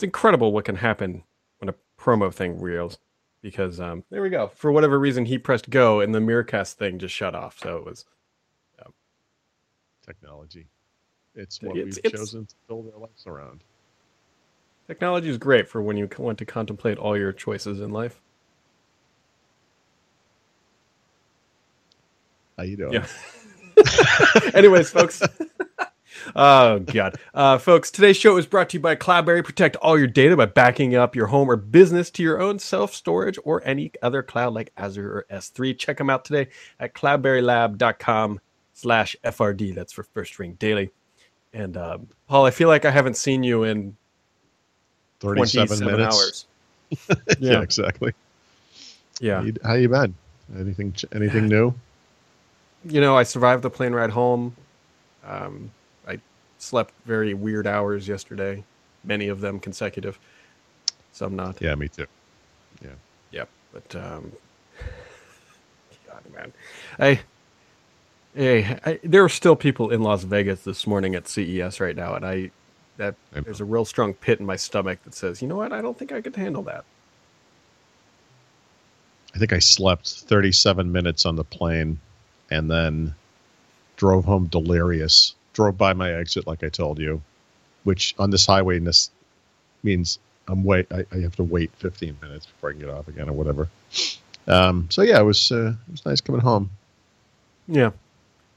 it's incredible what can happen when a promo thing reels. Because um, there we go. For whatever reason, he pressed go, and the Miracast thing just shut off. So it was yeah. Technology. It's what It's- we've it's- chosen to build our lives around. technology is great for when you want to contemplate all your choices in life. How you doing? Yeah. Anyways, folks. oh god, uh, folks. Today's show is brought to you by CloudBerry. Protect all your data by backing up your home or business to your own self storage or any other cloud like Azure or S3. Check them out today at cloudberrylab.com/slash FRD. That's for First Ring Daily. And um, Paul, I feel like I haven't seen you in 37 27 minutes. hours. yeah. Yeah. exactly. Yeah. How you, how you been? Anything anything new? you know, I survived the plane ride home. Um, I slept very weird hours yesterday, many of them consecutive, some not. Yeah, me too. Yeah. Yep. But um, God, man, I, hey, I, there are still people in Las Vegas this morning at CES right now, and I, that there's a real strong pit in my stomach that says, you know what, I don't think I could handle that. I think I slept 37 minutes on the plane and then drove home delirious. Drove by my exit, like I told you, which on this highway this means I'm wait. I, I have to wait 15 minutes before I can get off again or whatever. Um, so yeah, it was uh, it was nice coming home. Yeah,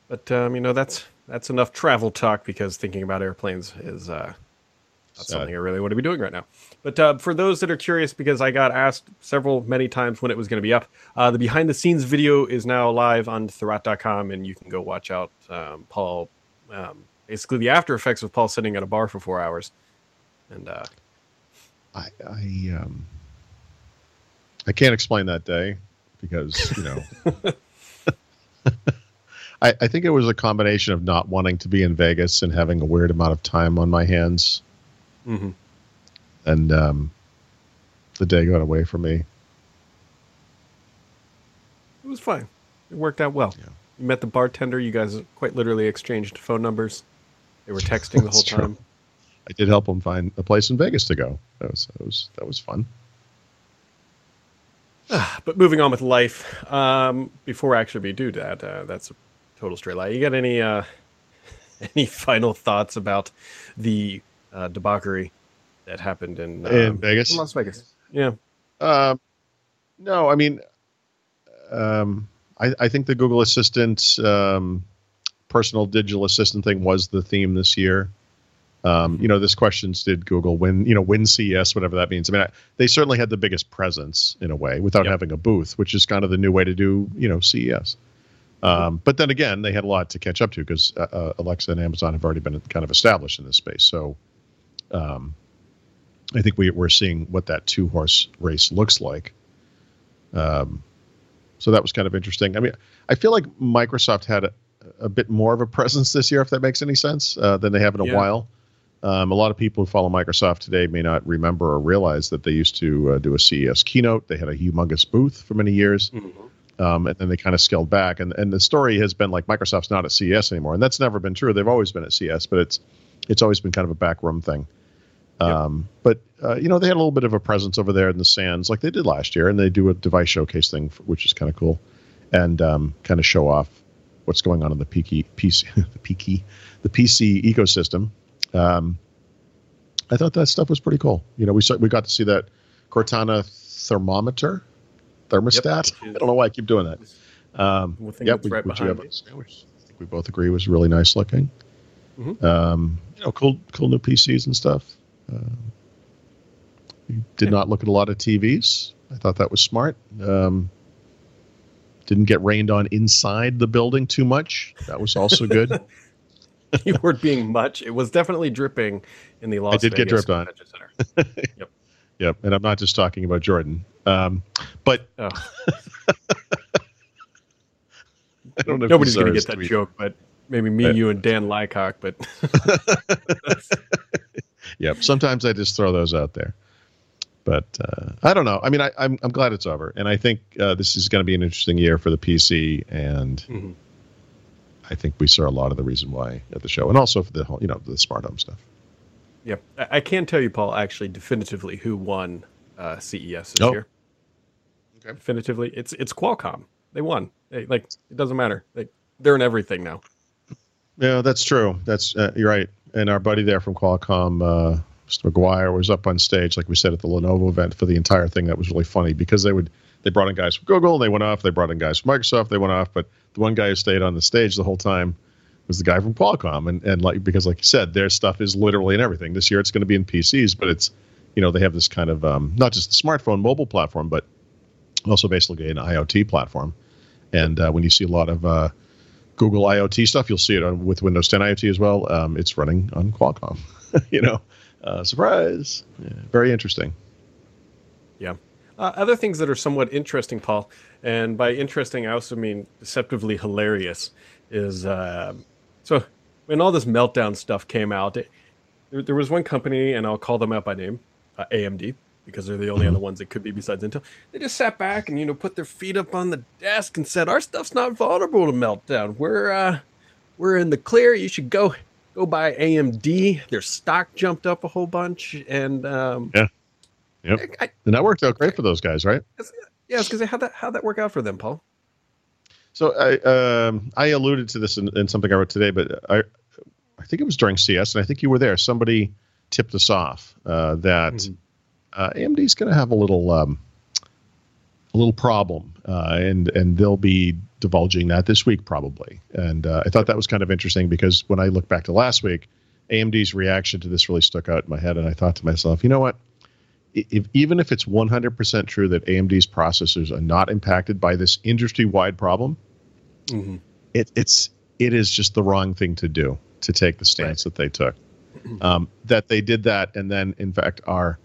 but um, you know that's that's enough travel talk because thinking about airplanes is uh, not Sad. something I really want to be doing right now. But uh, for those that are curious, because I got asked several many times when it was going to be up, uh, the behind the scenes video is now live on Thurrott.com, and you can go watch out um, Paul. Um, basically, the after effects of Paul sitting at a bar for four hours, and uh, I I um I can't explain that day because you know I, I think it was a combination of not wanting to be in Vegas and having a weird amount of time on my hands mhm. and um the day got away from me. it was fine. It worked out well. Yeah. You met the bartender. You guys quite literally exchanged phone numbers. They were texting the whole true. time. I did help him find a place in Vegas to go. That was that was that was fun. But moving on with life, um, before actually we do that, uh, that's a total straight lie. You got any uh, any final thoughts about the uh, debauchery that happened in, In um, Vegas? in Las Vegas? Yeah, Um, no, I mean, um, I, I think the Google Assistant, um, personal digital assistant thing was the theme this year. Um, you know, this questions did Google win, you know, win CES, whatever that means. I mean, I, they certainly had the biggest presence in a way without Yep. having a booth, which is kind of the new way to do, you know, CES. Um, but then again, they had a lot to catch up to because uh, uh, Alexa and Amazon have already been kind of established in this space. So, um, I think we, we're seeing what that two horse race looks like. Um, so that was kind of interesting. I mean, I feel like Microsoft had a, a bit more of a presence this year, if that makes any sense, uh, than they have in a Yeah. while. Um, a lot of people who follow Microsoft today may not remember or realize that they used to uh, do a CES keynote. They had a humongous booth for many years, um, and then they kind of scaled back. And and the story has been like Microsoft's not at CES anymore, and that's never been true. They've always been at CES, but it's it's always been kind of a backroom thing. Yep. Um, but uh, you know they had a little bit of a presence over there in the sands, like they did last year, and they do a device showcase thing, f- which is kind of cool, and um, kind of show off what's going on in the PC, PC the PC, the PC ecosystem. Um, I thought that stuff was pretty cool. You know, we saw, we got to see that Cortana thermometer, thermostat. Yep. I don't know why I keep doing that. Um, thing yep, we, right which have me. on screen, which I think we both agree was really nice looking. Mhm. Um, you know, cool, cool new PCs and stuff. Um, did not look at a lot of TVs. I thought that was smart. Um, didn't get rained on inside the building too much. That was also good. you weren't being much. It was definitely dripping in the Las did get Vegas dripped on. Center. yep, Yep. and I'm not just talking about Jordan. Um, but Oh. I don't know. Nobody's going to get that tweet. joke, but maybe me, you, and Dan Lycock. But Yep. Sometimes I just throw those out there. But uh, I don't know. I mean, I, I'm I'm glad it's over, and I think uh, this is going to be an interesting year for the PC, and Mhm. I think we saw a lot of the reason why at the show, and also for the whole, you know, the smart home stuff. Yep, I, I can tell you, Paul, actually, definitively who won uh, CES this Oh. year. Okay. Definitively, it's it's Qualcomm. They won. They, like it doesn't matter. They they're in everything now. Yeah, that's true. That's uh, you're right. And our buddy there from Qualcomm, uh, Mr. McGuire, was up on stage, like we said at the Lenovo event, for the entire thing. That was really funny because they would they brought in guys from Google, and they went off. They brought in guys from Microsoft, they went off. But the one guy who stayed on the stage the whole time was the guy from Qualcomm, and and like because like you said, their stuff is literally in everything. This year it's going to be in PCs, but it's you know they have this kind of um, not just the smartphone mobile platform, but also basically an IoT platform. And uh, when you see a lot of uh, Google IoT stuff, you'll see it on, with Windows 10 IoT as well. Um, it's running on Qualcomm. you know, uh, surprise! Yeah, very interesting. Yeah. Uh, other things that are somewhat interesting, Paul, and by interesting, I also mean deceptively hilarious, is uh, so when all this meltdown stuff came out, it, there, there was one company, and I'll call them out by name, uh, AMD, because they're the only other ones that could be besides Intel. They just sat back and you know put their feet up on the desk and said, "Our stuff's not vulnerable to meltdown. We're uh, we're in the clear. You should go go buy AMD. Their stock jumped up a whole bunch, and um, Yeah. Yep. I, And that worked out great for those guys, right? yeah, because how that how that work out for them, Paul? So I um, I alluded to this in, in something I wrote today, but I I think it was during CS, and I think you were there. Somebody tipped us off uh, that Mhm. Uh, AMD's going to have a little um, a little problem, uh, and and they'll be divulging that this week probably. And uh, I thought that was kind of interesting because when I look back to last week, AMD's reaction to this really stuck out in my head, and I thought to myself, you know what? If, even if it's 100% true that AMD's processors are not impacted by this industry-wide problem, Mm-hmm. it, it's it is just the wrong thing to do to take the stance that they took. Um, that they did that, and then in fact are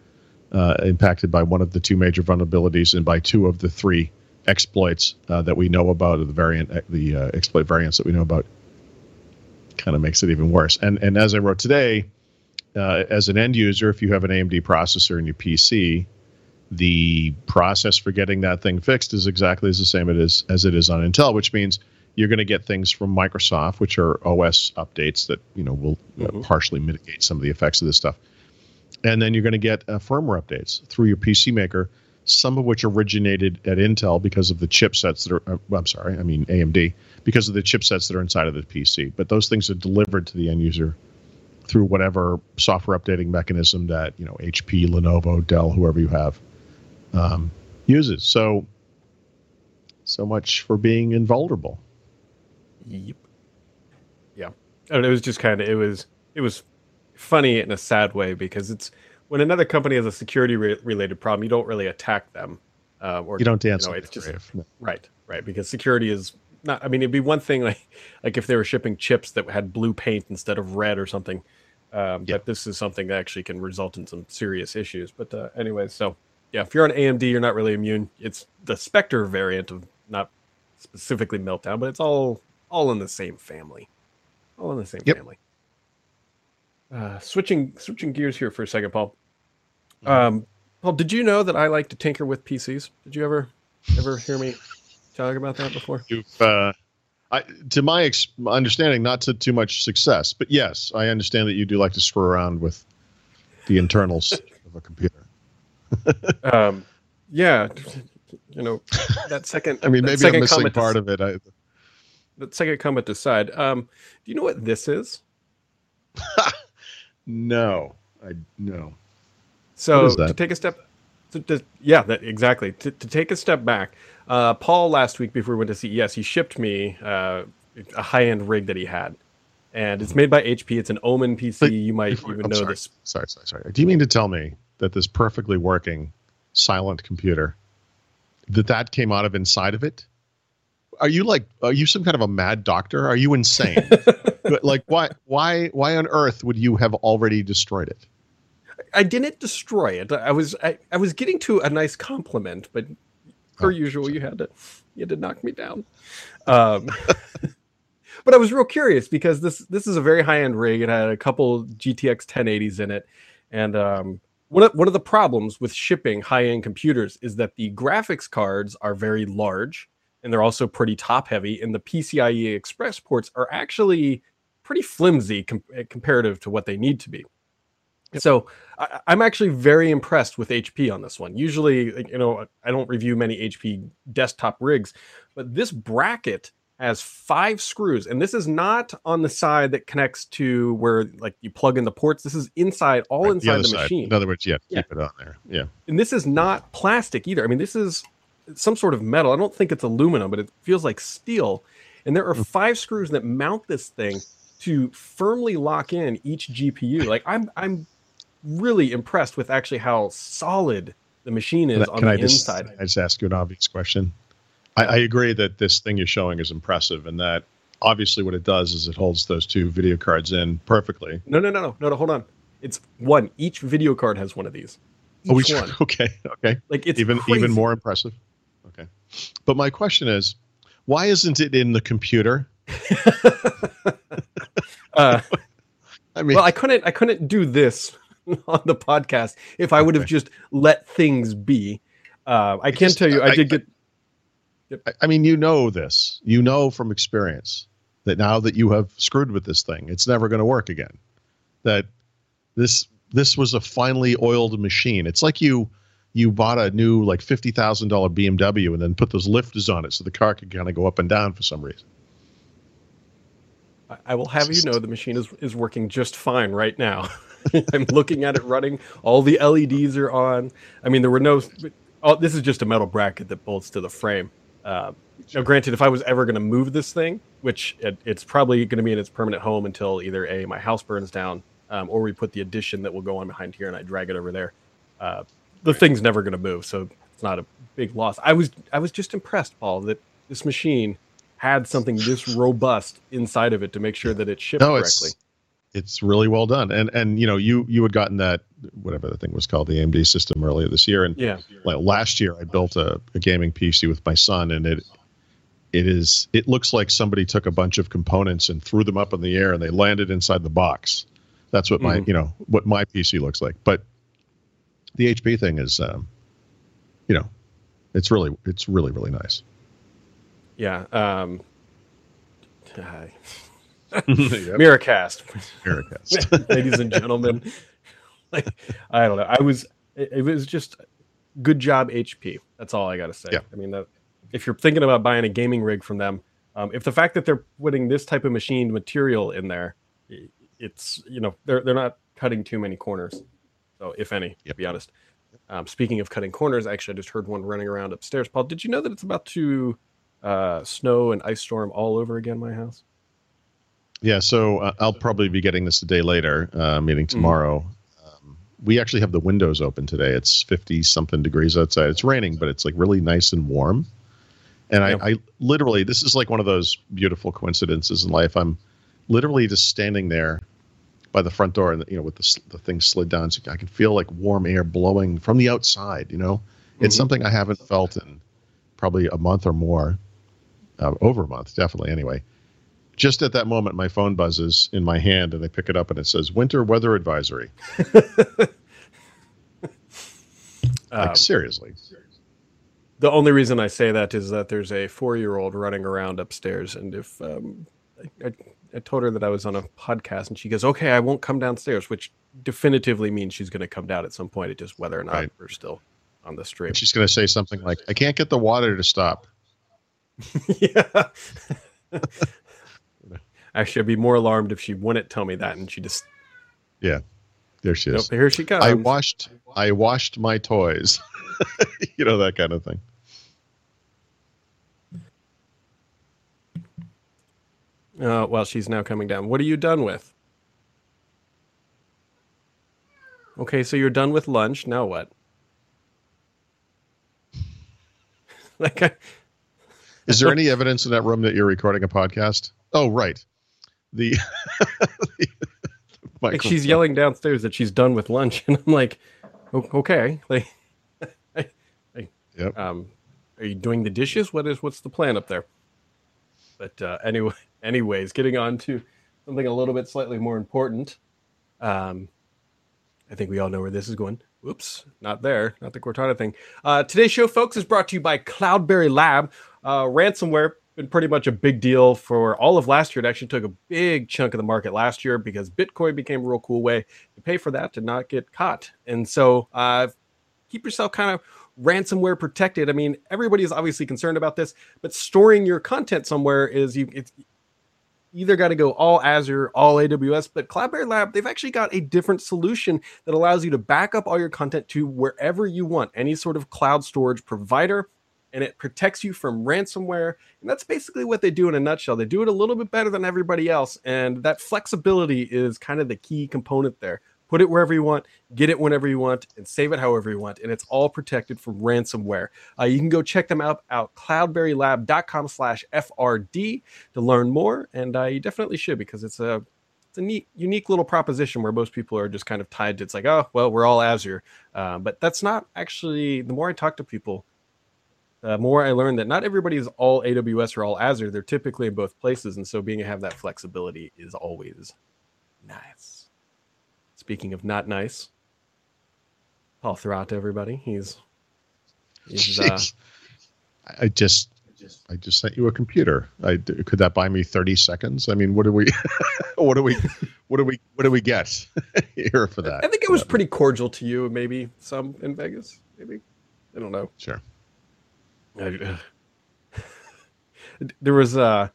uh, impacted by one of the two major vulnerabilities and by two of the three exploits uh, that we know about, or the variant, the uh, exploit variants that we know about, kind of makes it even worse. And and as I wrote today, uh, as an end user, if you have an AMD processor in your PC, the process for getting that thing fixed is exactly as the same it is as it is on Intel, which means you're going to get things from Microsoft, which are OS updates that you know will uh, Mhm. partially mitigate some of the effects of this stuff, and then you're going to get uh, firmware updates through your PC maker, some of which originated at Intel because of the chipsets that are. Uh, I'm sorry, I mean AMD because of the chipsets that are inside of the PC, but those things are delivered to the end user through whatever software updating mechanism that you know HP, Lenovo, Dell, whoever you have um, uses. So, so much for being invulnerable. Yep. Yeah. And it was just kind of it was it was funny in a sad way because it's when another company has a security re- related problem, you don't really attack them. Uh, or You don't dance know, it's just. No. right, right. Because security is not. I mean, it'd be one thing like like if they were shipping chips that had blue paint instead of red or something. Um, Yeah. But this is something that actually can result in some serious issues. But uh, anyway, so yeah, if you're on AMD, you're not really immune. It's the Spectre variant of not specifically meltdown, but it's all all in the same family, all in the same Yep. family. Uh, switching switching gears here for a second, Paul. Mhm. Um, Paul, did you know that I like to tinker with PCs? Did you ever ever hear me talk about that before? You've, uh, I, to my ex- understanding, not to too much success, but yes, I understand that you do like to screw around with the internals of a computer. Um, yeah, you know that second. I mean, maybe I'm missing part of it. I, that second comment aside. Um, do you know what this is? No, I no. So to take a step, to, to, yeah, that exactly. To, to take a step back, uh, Paul last week before we went to CES, he shipped me uh, a high-end rig that he had, and it's made by HP. It's an Omen PC. But you might before- even I'm know sorry. this. Sorry, sorry, sorry. Do you mean to tell me that this perfectly working silent computer that that came out of inside of it? Are you like are you some kind of a mad doctor? Are you insane? But, like why why why on earth would you have already destroyed it? I didn't destroy it. I was I, I was getting to a nice compliment, but per Oh, usual, you had to you had to knock me down. Um, but I was real curious because this this is a very high end rig. It had a couple GTX 1080s in it, and um, one of, one of the problems with shipping high end computers is that the graphics cards are very large and they're also pretty top heavy, and the PCI Express ports are actually pretty flimsy com- comparative to what they need to be. So I, I'm actually very impressed with HP on this one. Usually, you know, I don't review many HP desktop rigs, but this bracket has five screws, and this is not on the side that connects to where like you plug in the ports. This is inside, all Right, inside other the, machine. In other words, yeah, Yeah. keep it on there. Yeah. and this is not plastic either. I mean, this is some sort of metal. I don't think it's aluminum, but it feels like steel. And there are Hmm. five screws that mount this thing to firmly lock in each GPU. Like I'm I'm really impressed with actually how solid the machine is Can on can the I just, inside. I just ask you an obvious question? I, I agree that this thing you're showing is impressive, and that obviously what it does is it holds those two video cards in perfectly. No, no, no, no, no, no. Hold on. It's one. Each video card has one of these. Oh, each Oh, each- one. okay, okay, Like it's even crazy. even more impressive. Okay, but my question is, why isn't it in the computer? Uh, I mean, well, I couldn't. I couldn't do this on the podcast if I would have just let things be. Uh, I can just- tell you, I, I- did get. I- I mean, you know this. You know from experience that now that you have screwed with this thing, it's never going to work again. That this this was a finely oiled machine. It's like you you bought a new like fifty thousand dollar BMW and then put those lifters on it so the car could kind of go up and down for some reason. I- I will have you know the machine is is working just fine right now. I'm looking at it running. All the LEDs are on. I mean, there were no. Oh, this is just a metal bracket that bolts to the frame. Uh, now, granted, if I was ever going to move this thing, which it, it's probably going to be in its permanent home until either a my house burns down, um, or we put the addition that will go on behind here and I drag it over there. Uh, the thing's never going to move, so it's not a big loss. I was I was just impressed, Paul, that this machine had something this robust inside of it to make sure that it shipped No, correctly. it's it's really well done. And and you know you you had gotten that whatever the thing was called the AMD system earlier this year, and Yeah. like last year I built a, a gaming PC with my son, and it it is it looks like somebody took a bunch of components and threw them up in the air, and they landed inside the box. That's what my Mhm. you know what my PC looks like. But the HP thing is, um, you know, it's really it's really really nice. Yeah. Um, Yep. Miracast, Miracast. ladies and gentlemen. Like, I don't know. I was. It, it was just good job, HP. That's all I got to say. Yeah. I mean, that, if you're thinking about buying a gaming rig from them, um, if the fact that they're putting this type of machined material in there, it's you know they're they're not cutting too many corners. So if any, to be honest. Um, speaking of cutting corners, actually, I just heard one running around upstairs. Paul, did you know that it's about to uh, snow and ice storm all over again? My house. Yeah, so uh, I'll probably be getting this a day later, uh, meeting tomorrow. Um, we actually have the windows open today. It's 50 something degrees outside. It's raining, but it's like really nice and warm. And Yeah. I, I literally, this is like one of those beautiful coincidences in life. I'm literally just standing there by the front door and, you know, with the, the thing slid down. So I can feel like warm air blowing from the outside, you know? It's Mhm. something I haven't felt in probably a month or more, uh, over a month, definitely anyway just at that moment my phone buzzes in my hand and i pick it up and it says winter weather advisory like seriously the only reason I say that is that there's a four-year-old running around upstairs, and if um, I, I, I told her that I was on a podcast, and she goes, "Okay, I won't come downstairs," which definitively means she's going to come down at some point. It just whether or not Right. we're still on the stream. and she's going to say something like i can't get the water to stop yeah. Actually, I'd be more alarmed if she wouldn't tell me that, and she just Yeah, there she nope, is here she comes. i washed i washed my toys you know that kind of thing Uh, well, she's now coming down. What are you done with? Okay, so you're done with lunch. Now what? like, I, is there any evidence in that room that you're recording a podcast oh right the, the like she's yelling downstairs that she's done with lunch, and I'm like, okay, like, Yep. um, are you doing the dishes? What is what's the plan up there? But uh, anyway, anyways, getting on to something a little bit slightly more important. Um, I think we all know where this is going. Oops, not there, not the Cortana thing. Uh, today's show, folks, is brought to you by Cloudberry Lab. Uh, ransomware been pretty much a big deal for all of last year. It actually took a big chunk of the market last year because Bitcoin became a real cool way to pay for that to not get caught. And so uh, keep yourself kind of ransomware protected. I mean, everybody is obviously concerned about this, but storing your content somewhere is you it's either got to go all Azure, all AWS, but Cloudberry Lab, they've actually got a different solution that allows you to back up all your content to wherever you want, any sort of cloud storage provider and it protects you from ransomware. And that's basically what they do in a nutshell. They do it a little bit better than everybody else. And that flexibility is kind of the key component there. Put it wherever you want, get it whenever you want, and save it however you want. And it's all protected from ransomware. Uh, you can go check them out at cloudberrylab.com slash FRD to learn more. And uh, you definitely should because it's a it's a neat, unique little proposition where most people are just kind of tied to it's like, oh, well, we're all Azure. Uh, but that's not actually, the more I talk to people, uh, more I learned that not everybody is all AWS or all Azure. They're typically in both places, and so being to have that flexibility is always nice. Speaking of not nice, Paul Thurrott, everybody. He's, he's uh, I just I just sent you a computer. I could that buy me thirty seconds? I mean, what do we, what do we, what do we, what do we get here for that? I think it was pretty cordial to you. Maybe some in Vegas. Maybe I don't know. Sure. there was uh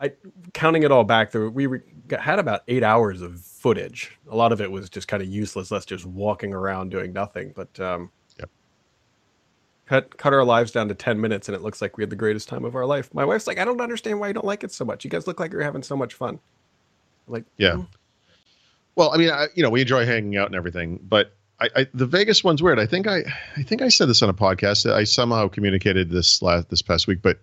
I counting it all back there we re, had about 8 hours of footage. A lot of it was just kind of useless us just walking around doing nothing, but um yep. cut cut our lives down to 10 minutes and it looks like we had the greatest time of our life. My wife's like, "I don't understand why you don't like it so much. You guys look like you're having so much fun." I'm like, yeah. Mm. Well, I mean, I, you know, we enjoy hanging out and everything, but I, I, the Vegas one's weird. I think I, I think I said this on a podcast. I somehow communicated this last this past week, but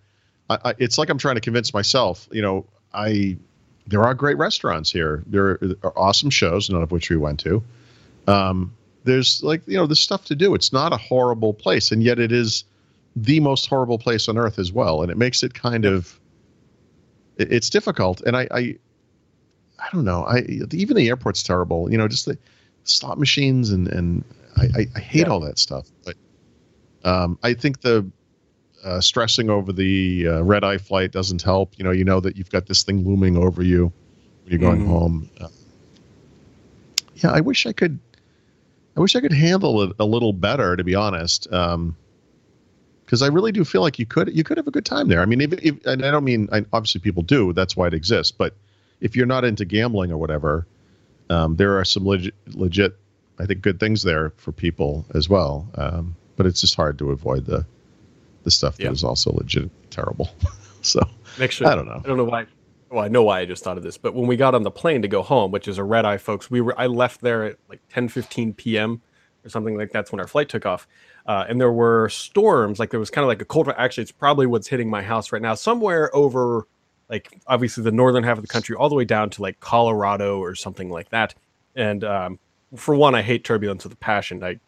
I, I, it's like I'm trying to convince myself. You know, I there are great restaurants here. There are awesome shows, none of which we went to. Um, there's like you know, there's stuff to do. It's not a horrible place, and yet it is the most horrible place on earth as well, and it makes it kind of it, it's difficult. And I, I, I don't know. I even the airport's terrible. You know, just the slot machines and and I, I, I hate yeah. all that stuff. But um, I think the uh, stressing over the uh, red eye flight doesn't help. You know, you know that you've got this thing looming over you when you're going mm. home. Uh, yeah, I wish I could. I wish I could handle it a little better, to be honest. because um, I really do feel like you could you could have a good time there. I mean, if, if and I don't mean I, obviously people do. That's why it exists. But if you're not into gambling or whatever, um, there are some legit, legit, I think, good things there for people as well. Um, but it's just hard to avoid the the stuff that is also legit terrible. so Make sure, I don't know. I don't know why. Well, I know why I just thought of this, but when we got on the plane to go home, which is a red eye, folks, we were I left there at like 10, 15 p.m. or something like that's when our flight took off. Uh, and there were storms, like there was kind of like a cold. Actually, it's probably what's hitting my house right now, somewhere over like obviously the northern half of the country all the way down to like Colorado or something like that. And um, for one, I hate turbulence with a passion. I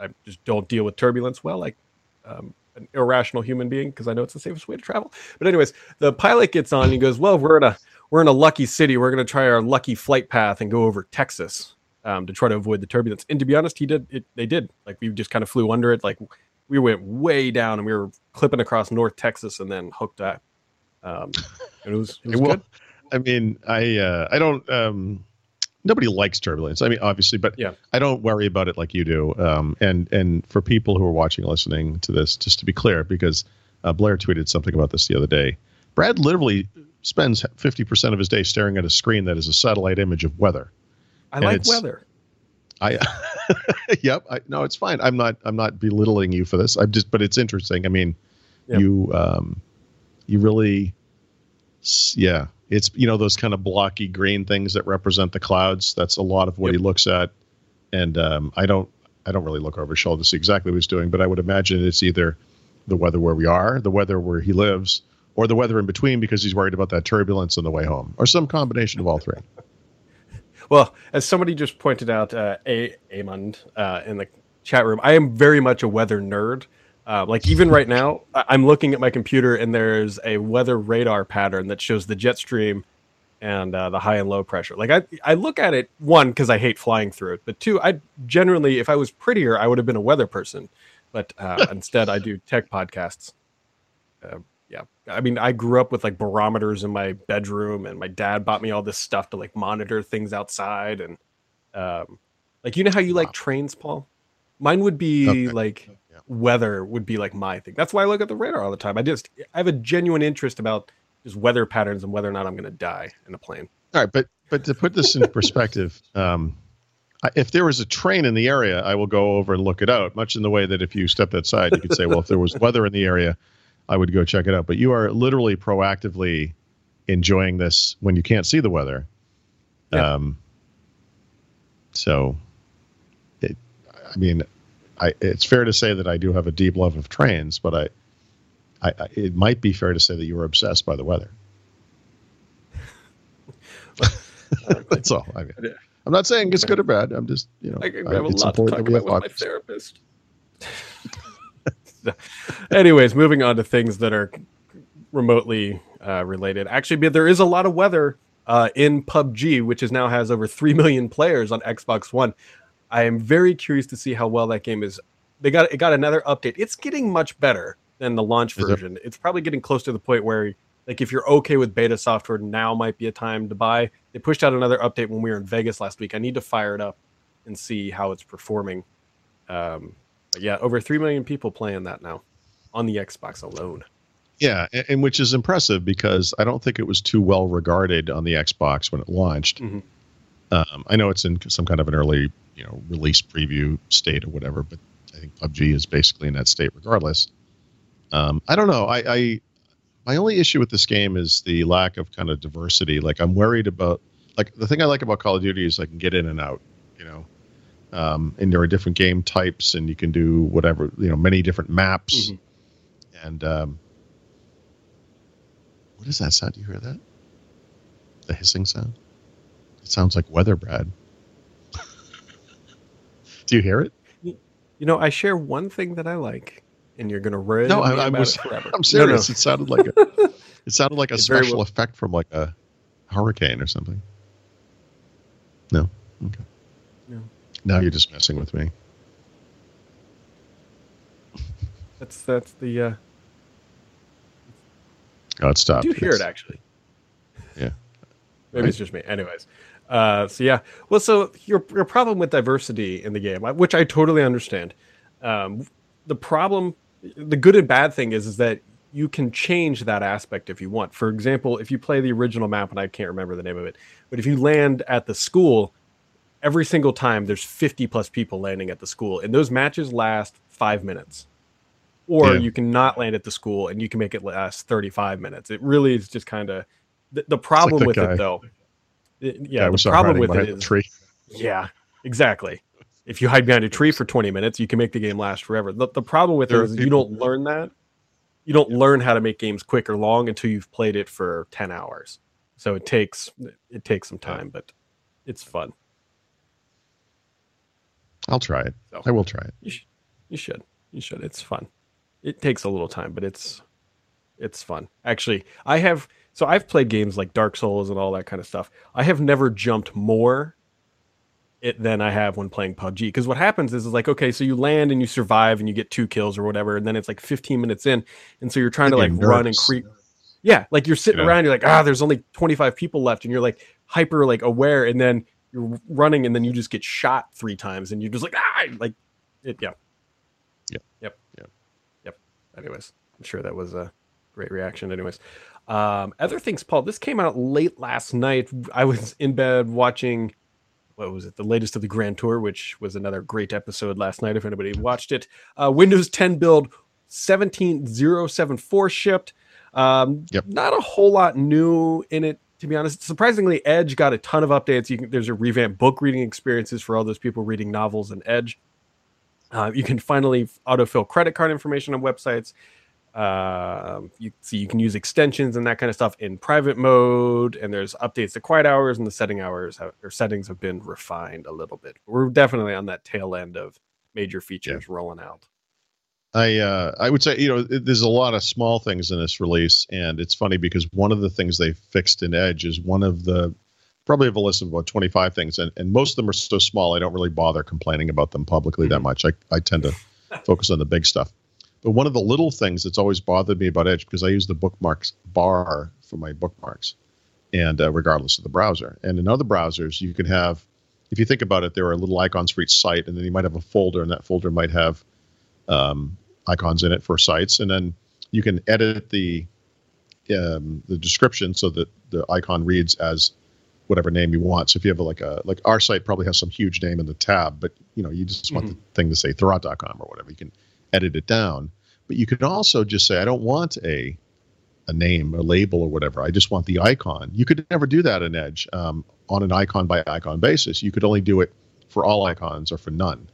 I just don't deal with turbulence well, like um, an irrational human being, because I know it's the safest way to travel. But anyways, the pilot gets on and he goes, "Well, we're in a we're in a lucky city. We're going to try our lucky flight path and go over Texas um, to try to avoid the turbulence." And to be honest, he did. It, they did. Like we just kind of flew under it. Like we went way down and we were clipping across North Texas and then hooked up um, it was, it was well, good. I mean, I uh, I don't. Um, nobody likes turbulence. I mean, obviously, but yeah. I don't worry about it like you do. Um, and and for people who are watching, listening to this, just to be clear, because uh, Blair tweeted something about this the other day. Brad literally spends fifty percent of his day staring at a screen that is a satellite image of weather. I and like weather. I, yep. I, no, it's fine. I'm not. I'm not belittling you for this. I'm just. But it's interesting. I mean, yep. you. Um, you really yeah it's you know those kind of blocky green things that represent the clouds. That's a lot of what yep. he looks at. And um, i don't i don't really look over his shoulder to see exactly what he's doing but i would imagine it's either the weather where we are the weather where he lives or the weather in between because he's worried about that turbulence on the way home or some combination of all three. Well as somebody just pointed out uh, a amund uh, in the chat room i am very much a weather nerd uh, like even right now, I'm looking at my computer and there's a weather radar pattern that shows the jet stream and uh, the high and low pressure. Like I, I look at it one because I hate flying through it, but two, I generally, if I was prettier, I would have been a weather person, but uh, instead I do tech podcasts. Uh, yeah, I mean, I grew up with like barometers in my bedroom, and my dad bought me all this stuff to like monitor things outside, and um, like you know how you wow. like trains, Paul. Mine would be okay. like. Weather would be like my thing. That's why I look at the radar all the time. I just I have a genuine interest about just weather patterns and whether or not I'm going to die in a plane. All right, but but to put this in perspective, um, if there was a train in the area, I will go over and look it out. Much in the way that if you stepped outside, you could say, well, if there was weather in the area, I would go check it out. But you are literally proactively enjoying this when you can't see the weather. Yeah. Um, so, it, I mean, I, it's fair to say that I do have a deep love of trains, but I, I, I it might be fair to say that you were obsessed by the weather. That's all. I mean, I'm not saying it's good or bad. I'm just, you know, I, I have a lot to talk about with my therapist. Anyways, moving on to things that are remotely uh, related. Actually, there is a lot of weather uh, in PUBG, which is now has over three million players on Xbox One. I am very curious to see how well that game is. They got it got another update. It's getting much better than the launch version. It? It's probably getting close to the point where like if you're okay with beta software now might be a time to buy they pushed out another update when we were in vegas last week i need to fire it up and see how it's performing um, but yeah over 3 million people playing that now on the xbox alone yeah and, and which is impressive because i don't think it was too well regarded on the xbox when it launched mm-hmm. um, i know it's in some kind of an early you know release preview state or whatever but i think pubg is basically in that state regardless um, i don't know I, I my only issue with this game is the lack of kind of diversity. Like I'm worried about like the thing I like about Call of Duty is I can get in and out, you know. Um, and there are different game types and you can do whatever, you know, many different maps. Mm-hmm. And um, what is that sound? Do you hear that? The hissing sound? It sounds like weather, Brad. do you hear it? You know, I share one thing that I like and you're going to ruin no, I, I was, forever. I'm serious. No, no. It sounded like a, it sounded like a special well, effect from like a hurricane or something. No. Okay. No. Now you're just messing with me. That's that's the. uh Oh, it stopped. You do hear it actually. Yeah. Maybe right. it's just me. Anyways, uh, so yeah. Well, so your your problem with diversity in the game, which I totally understand. Um, the problem the good and bad thing is is that you can change that aspect if you want. For example, if you play the original map, and I can't remember the name of it, but if you land at the school, every single time there's 50 plus people landing at the school, and those matches last five minutes. Or yeah. you can not land at the school and you can make it last 35 minutes. It really is just kind of the, the, problem like with guy. it, though. Yeah, the problem with it is. Tree. Yeah, exactly if you hide behind a tree for 20 minutes, you can make the game last forever. The, the problem with there it is you don't learn that. You don't learn how to make games quick or long until you've played it for 10 hours. So it takes it takes some time, but it's fun. I'll try it. So, I will try it. You, sh- you should. You should. It's fun. It takes a little time, but it's it's fun. Actually, I have so I've played games like Dark Souls and all that kind of stuff. I have never jumped more it than I have when playing PUBG. Because what happens is, is like, okay, so you land and you survive and you get two kills or whatever, and then it's like 15 minutes in, and so you're trying to like run and creep. Yeah, like you're sitting around, you're like, ah, there's only 25 people left, and you're like hyper like aware, and then you're running, and then you just get shot three times, and you're just like, ah, like, it, yeah, yep, yep, yep, yep. Anyways, I'm sure that was a great reaction. Anyways, um, other things, Paul. This came out late last night. I was in bed watching what was it? The latest of the Grand Tour, which was another great episode last night. If anybody watched it, uh, Windows 10 build 17074 shipped. Um, yep. Not a whole lot new in it, to be honest. Surprisingly, Edge got a ton of updates. You can, there's a revamped book reading experiences for all those people reading novels in Edge. Uh, you can finally autofill credit card information on websites. Um, you see you can use extensions and that kind of stuff in private mode, and there's updates to quiet hours and the setting hours have, or settings have been refined a little bit. We're definitely on that tail end of major features yeah. rolling out. I uh, I would say you know there's a lot of small things in this release, and it's funny because one of the things they fixed in Edge is one of the probably have a list of about 25 things, and, and most of them are so small I don't really bother complaining about them publicly mm-hmm. that much. I I tend to focus on the big stuff. But one of the little things that's always bothered me about Edge because I use the bookmarks bar for my bookmarks, and uh, regardless of the browser. And in other browsers, you can have, if you think about it, there are little icons for each site, and then you might have a folder, and that folder might have um, icons in it for sites, and then you can edit the um, the description so that the icon reads as whatever name you want. So if you have a, like a like our site probably has some huge name in the tab, but you know you just want mm-hmm. the thing to say Thurrott.com or whatever. You can edit it down, but you can also just say I don't want a a name, a label, or whatever. I just want the icon. You could never do that in Edge um, on an icon by icon basis. You could only do it for all icons or for none.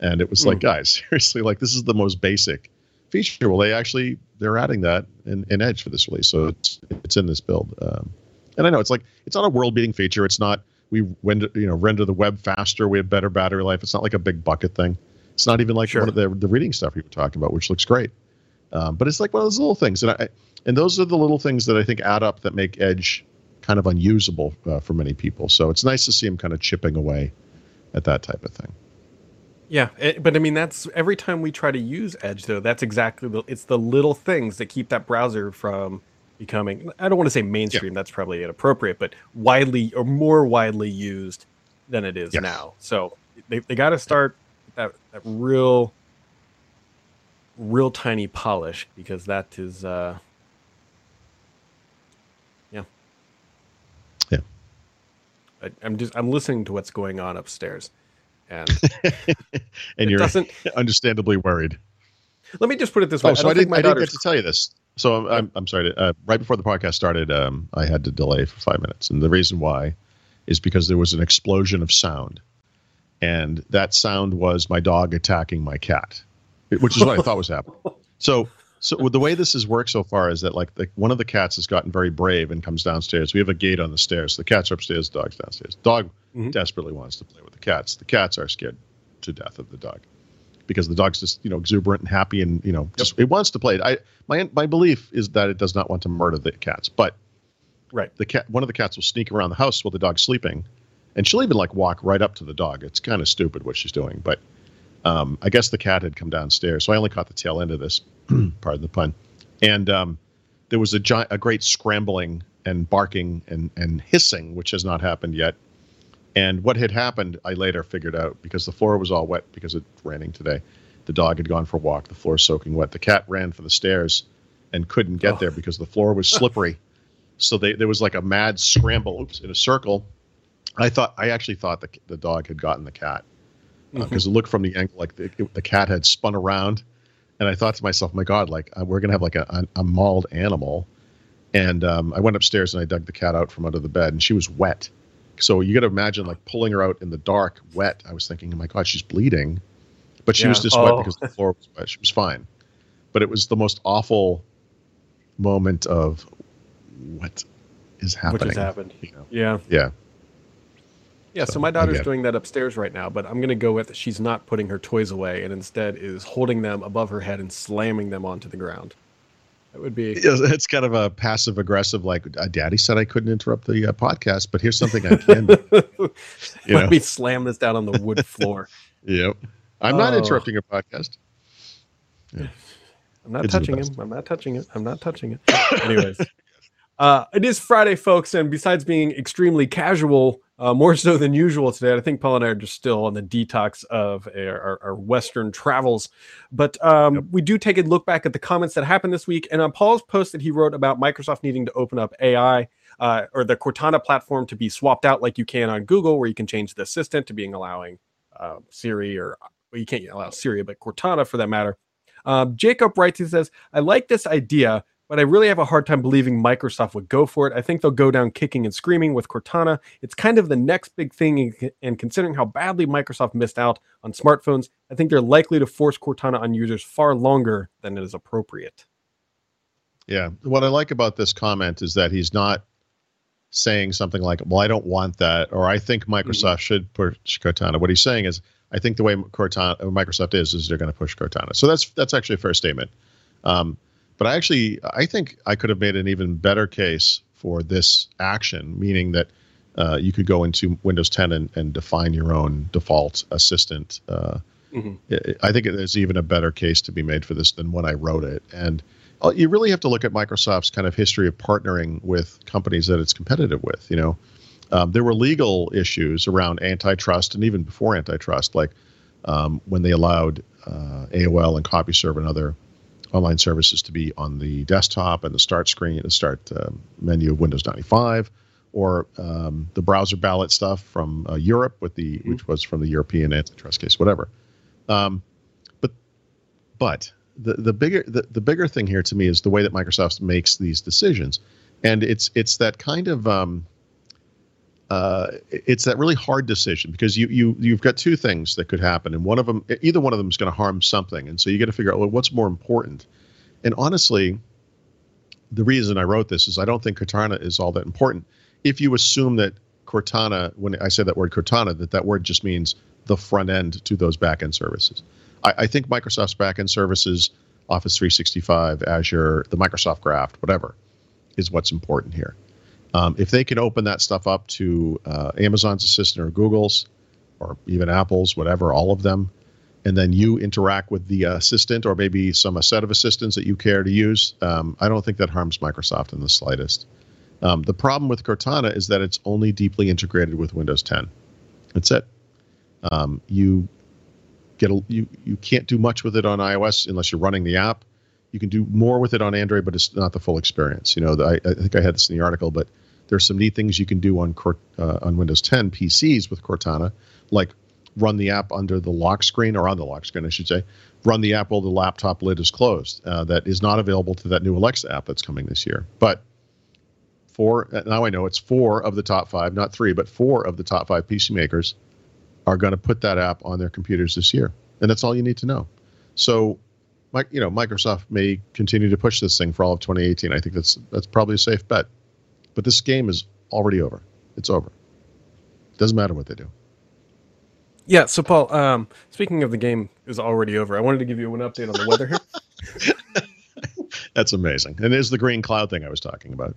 And it was mm. like, guys, seriously, like this is the most basic feature. Well, they actually they're adding that in, in Edge for this release, so it's it's in this build. Um, and I know it's like it's not a world-beating feature. It's not we render you know render the web faster. We have better battery life. It's not like a big bucket thing. It's not even like sure. one of the the reading stuff you were talking about, which looks great. Um, but it's like one of those little things, and I and those are the little things that I think add up that make Edge kind of unusable uh, for many people. So it's nice to see him kind of chipping away at that type of thing. Yeah, it, but I mean that's every time we try to use Edge though, that's exactly the it's the little things that keep that browser from becoming I don't want to say mainstream, yeah. that's probably inappropriate, but widely or more widely used than it is yes. now. So they they got to start that that real real tiny polish because that is uh yeah. Yeah. I, I'm just I'm listening to what's going on upstairs and and you're understandably worried. Let me just put it this way. Oh, so I, I didn't, I didn't get to tell you this. So I'm, I'm, I'm sorry. To, uh, right before the podcast started, um, I had to delay for five minutes, and the reason why is because there was an explosion of sound, and that sound was my dog attacking my cat, which is what I thought was happening. So so the way this has worked so far is that like the, one of the cats has gotten very brave and comes downstairs. We have a gate on the stairs. The cats are upstairs, the dog's downstairs. Dog mm-hmm. desperately wants to play with the cats. The cats are scared to death of the dog because the dog's just you know exuberant and happy and you know just it wants to play. I my my belief is that it does not want to murder the cats, but right the cat one of the cats will sneak around the house while the dog's sleeping, and she'll even like walk right up to the dog. It's kind of stupid what she's doing, but um, I guess the cat had come downstairs, so I only caught the tail end of this. pardon the pun. And um, there was a, gi- a great scrambling and barking and, and hissing, which has not happened yet. And what had happened, I later figured out because the floor was all wet because it's raining today. The dog had gone for a walk. The floor soaking wet. The cat ran for the stairs and couldn't get oh. there because the floor was slippery. so they, there was like a mad scramble oops, in a circle. I thought I actually thought the, the dog had gotten the cat because uh, mm-hmm. it looked from the angle like the, it, the cat had spun around and I thought to myself, my God, like uh, we're gonna have like a, a, a mauled animal. And um, I went upstairs and I dug the cat out from under the bed, and she was wet. So you got to imagine like pulling her out in the dark, wet. I was thinking, oh my God, she's bleeding, but she yeah. was just oh. wet because the floor was wet. She was fine, but it was the most awful moment of what is happening. What has happened? You know? Yeah, yeah. Yeah, so, so my daughter's doing that upstairs right now, but I'm going to go with she's not putting her toys away and instead is holding them above her head and slamming them onto the ground. That would be. It's kind of a passive aggressive, like uh, Daddy said I couldn't interrupt the uh, podcast, but here's something I can. do. Let know? me slam this down on the wood floor. yep, I'm oh. not interrupting your podcast. Yeah. I'm not Kids touching him. I'm not touching it. I'm not touching it. Anyways, uh, it is Friday, folks, and besides being extremely casual uh, more so than usual today. I think Paul and I are just still on the detox of our, our Western travels. But um, yep. we do take a look back at the comments that happened this week. And on Paul's post that he wrote about Microsoft needing to open up AI uh, or the Cortana platform to be swapped out like you can on Google, where you can change the assistant to being allowing uh, Siri or well, you can't allow Siri, but Cortana for that matter. Um, Jacob writes, he says, I like this idea, but I really have a hard time believing Microsoft would go for it. I think they'll go down kicking and screaming with Cortana. It's kind of the next big thing, and considering how badly Microsoft missed out on smartphones, I think they're likely to force Cortana on users far longer than it is appropriate. Yeah. What I like about this comment is that he's not saying something like, well, I don't want that, or I think Microsoft mm-hmm. should push Cortana. What he's saying is, I think the way Cortana, Microsoft is, is they're going to push Cortana. So that's that's actually a fair statement. Um, but I actually I think I could have made an even better case for this action, meaning that uh, you could go into Windows 10 and, and, define your own default assistant uh, Mm-hmm. I think there's even a better case to be made for this than when I wrote it. And uh, you really have to look at Microsoft's kind of history of partnering with companies that it's competitive with. You know, um, there were legal issues around antitrust and even before antitrust, like um, when they allowed uh, AOL and CompuServe and other online services to be on the desktop and the start screen, and the start uh, menu of Windows 95, or um, the browser ballot stuff from uh, Europe with the mm-hmm. which was from the European antitrust case, whatever. Um, but but the the bigger the, the bigger thing here to me is the way that Microsoft makes these decisions, and it's it's that kind of um, uh, it's that really hard decision because you you you've got two things that could happen, and one of them either one of them is going to harm something, and so you got to figure out well, what's more important. And honestly, the reason I wrote this is I don't think Cortana is all that important. If you assume that Cortana, when I say that word Cortana, that that word just means the front end to those backend services. I, I think Microsoft's backend services, Office 365, Azure, the Microsoft Graph, whatever, is what's important here. Um, if they can open that stuff up to uh, Amazon's assistant or Google's or even Apple's, whatever, all of them, and then you interact with the assistant or maybe some a set of assistants that you care to use, um, I don't think that harms Microsoft in the slightest. Um, the problem with Cortana is that it's only deeply integrated with Windows 10. That's it. Um, you get a, you you can't do much with it on iOS unless you're running the app. You can do more with it on Android, but it's not the full experience. You know, the, I, I, think I had this in the article, but there's some neat things you can do on uh, on Windows 10 PCs with Cortana, like run the app under the lock screen or on the lock screen, I should say. Run the app while the laptop lid is closed. Uh, that is not available to that new Alexa app that's coming this year. But four now I know it's four of the top five, not three, but four of the top five PC makers are going to put that app on their computers this year, and that's all you need to know. So, you know, Microsoft may continue to push this thing for all of 2018. I think that's that's probably a safe bet. But this game is already over. It's over. Doesn't matter what they do. Yeah. So, Paul, um, speaking of the game is already over, I wanted to give you an update on the weather here. that's amazing, and there's the green cloud thing I was talking about.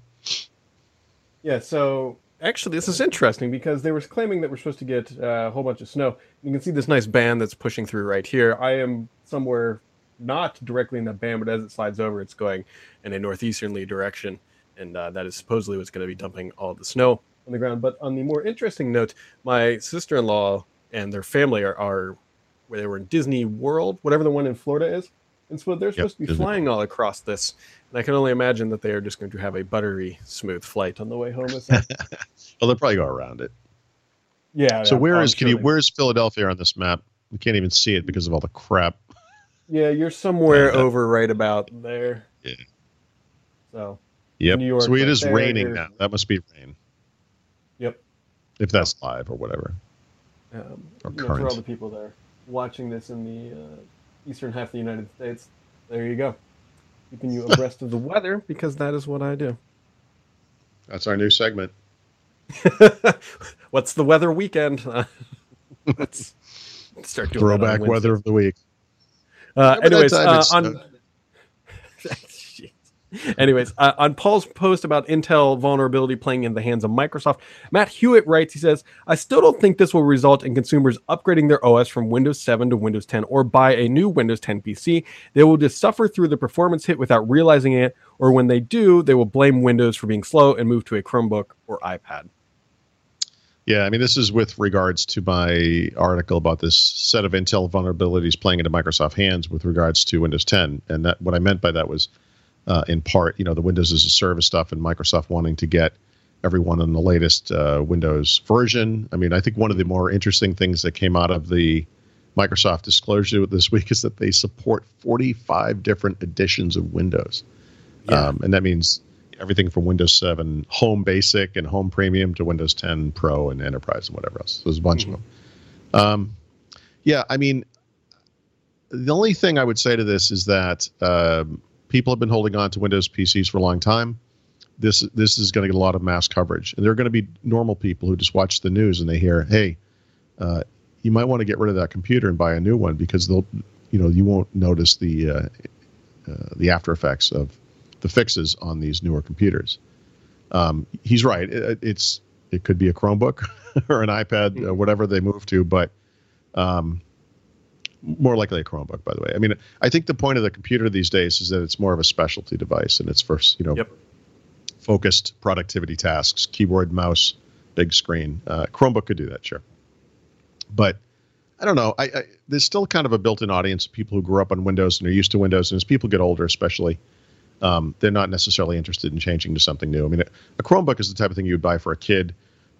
Yeah. So actually, this is interesting because they were claiming that we're supposed to get uh, a whole bunch of snow. You can see this nice band that's pushing through right here. I am somewhere not directly in that band, but as it slides over, it's going in a northeasterly direction, and uh, that is supposedly what's going to be dumping all the snow on the ground. But on the more interesting note, my sister-in-law and their family are, are where they were in Disney World, whatever the one in Florida is, and so they're supposed yep, to be Disney. flying all across this and I can only imagine that they are just going to have a buttery smooth flight on the way home. well, they'll probably go around it. Yeah. So yeah, where is, can you where's Philadelphia on this map? We can't even see it because of all the crap. Yeah, you're somewhere over right about there. Yeah. So. Yep. New York, so it is there, raining now. That must be rain. Yep. If that's live or whatever. Um, or you know, for all the people there watching this in the uh, eastern half of the United States, there you go keeping you abreast of the weather because that is what I do. That's our new segment. What's the weather weekend? let's start doing throwback weather of the week. Uh, anyways, uh, on Anyways, uh, on Paul's post about Intel vulnerability playing in the hands of Microsoft, Matt Hewitt writes, he says, I still don't think this will result in consumers upgrading their OS from Windows 7 to Windows 10 or buy a new Windows 10 PC. They will just suffer through the performance hit without realizing it, or when they do, they will blame Windows for being slow and move to a Chromebook or iPad. Yeah, I mean, this is with regards to my article about this set of Intel vulnerabilities playing into Microsoft hands with regards to Windows 10. And that what I meant by that was uh, in part, you know, the Windows as a service stuff and Microsoft wanting to get everyone on the latest uh, Windows version. I mean, I think one of the more interesting things that came out of the Microsoft disclosure this week is that they support 45 different editions of Windows. Yeah. Um, and that means everything from Windows 7 Home Basic and Home Premium to Windows 10 Pro and Enterprise and whatever else. So there's a bunch mm-hmm. of them. Um, yeah, I mean, the only thing I would say to this is that um, people have been holding on to Windows PCs for a long time. This this is going to get a lot of mass coverage, and there are going to be normal people who just watch the news and they hear, "Hey, uh, you might want to get rid of that computer and buy a new one because they'll, you know, you won't notice the uh, uh, the after effects of the fixes on these newer computers." Um, he's right. It, it's it could be a Chromebook or an iPad, or whatever they move to, but um, more likely a Chromebook, by the way. I mean, I think the point of the computer these days is that it's more of a specialty device, and it's for you know Yep. focused productivity tasks, keyboard, mouse, big screen. Uh, Chromebook could do that, sure. But I don't know. I, I there's still kind of a built-in audience of people who grew up on Windows and are used to Windows, and as people get older, especially, um, they're not necessarily interested in changing to something new. I mean, a, a Chromebook is the type of thing you would buy for a kid,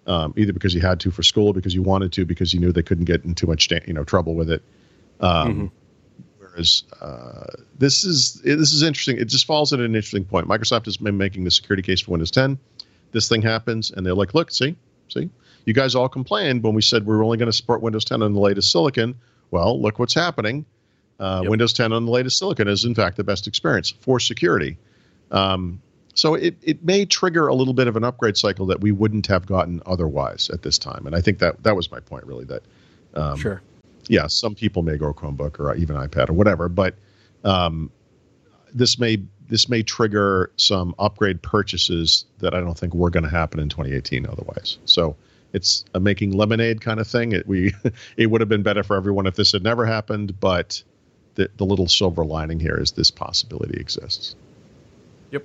um, either because you had to for school, because you wanted to, because you knew they couldn't get in too much you know trouble with it. Um, Whereas uh, this is this is interesting. It just falls at an interesting point. Microsoft has been making the security case for Windows 10. This thing happens, and they're like, "Look, see, see, you guys all complained when we said we were only going to support Windows 10 on the latest silicon. Well, look what's happening. Uh, Yep. Windows 10 on the latest silicon is, in fact, the best experience for security. Um, so it, it may trigger a little bit of an upgrade cycle that we wouldn't have gotten otherwise at this time. And I think that that was my point, really. That um, sure. Yeah, some people may go Chromebook or even iPad or whatever, but um, this may this may trigger some upgrade purchases that I don't think were going to happen in 2018 otherwise. So it's a making lemonade kind of thing. It we it would have been better for everyone if this had never happened, but the the little silver lining here is this possibility exists. Yep,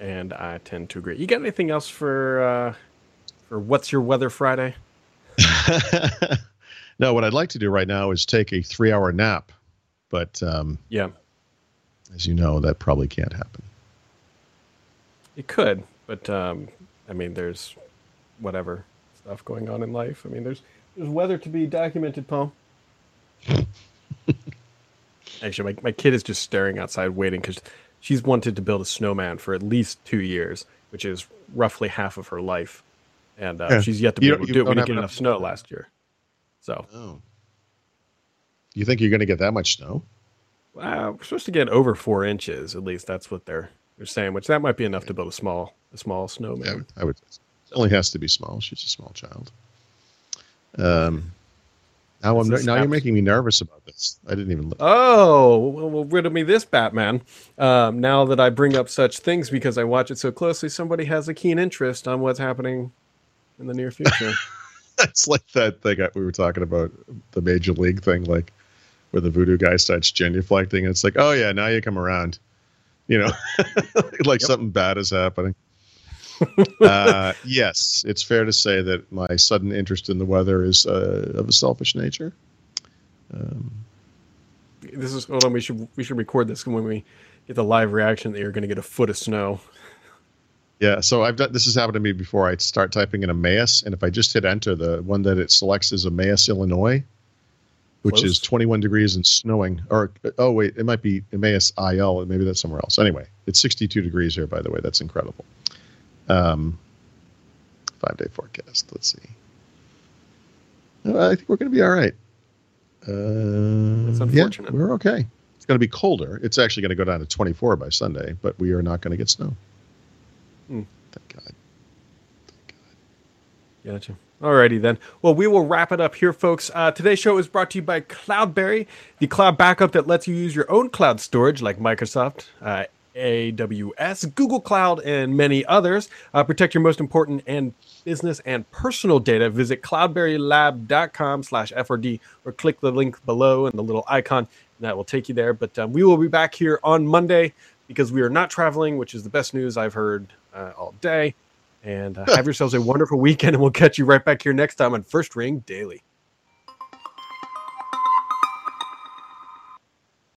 and I tend to agree. You got anything else for uh, for what's your weather Friday? no, what I'd like to do right now is take a three hour nap, but um, Yeah, as you know, that probably can't happen. it could, but um, I mean, there's whatever stuff going on in life. I mean, there's there's weather to be documented, Paul. Actually, my, my kid is just staring outside, waiting because she's wanted to build a snowman for at least two years, which is roughly half of her life, and uh, Yeah. she's yet to be You able to do it. We didn't get enough snow. last year, so Oh. You think you're going to get that much snow? uh, we're supposed to get over four inches. At least that's what they're they're saying. Which that might be enough to build a small a small snowman. I would, I would. It only has to be small. She's a small child. Um. Now I'm now you're making me nervous about this. I didn't even look. Oh, well, well, rid of me this Batman. Um, now that I bring up such things because I watch it so closely, somebody has a keen interest on what's happening in the near future. it's like that thing we were talking about, the major league thing, like where the voodoo guy starts genuflecting. And it's like, oh yeah, now you come around. You know, like something bad is happening. uh, yes, it's fair to say that my sudden interest in the weather is uh, of a selfish nature. Um, this is hold on. We should we should record this when we get the live reaction that you're going to get a foot of snow. Yeah, so I've done this has happened to me before. I start typing in Emmaus, and if I just hit enter, the one that it selects is Emmaus, Illinois, which Close. is 21 degrees and snowing. Or oh wait, it might be Emmaus IL, maybe that's somewhere else. Anyway, it's 62 degrees here. By the way, that's incredible. Um, five day forecast. Let's see. Uh, I think we're going to be all right. Uh, That's yeah, unfortunate. we're okay. It's going to be colder. It's actually going to go down to 24 by Sunday, but we are not going to get snow. Hmm. Thank God. Gotcha. Alrighty then. Well, we will wrap it up here, folks. Uh, today's show is brought to you by Cloudberry, the cloud backup that lets you use your own cloud storage like Microsoft, uh, AWS, Google Cloud, and many others. Uh, protect your most important and business and personal data. Visit cloudberrylab.com slash FRD or click the link below and the little icon, and that will take you there. But um, we will be back here on Monday because we are not traveling, which is the best news I've heard all day. And uh, have yourselves a wonderful weekend, and we'll catch you right back here next time on First Ring Daily.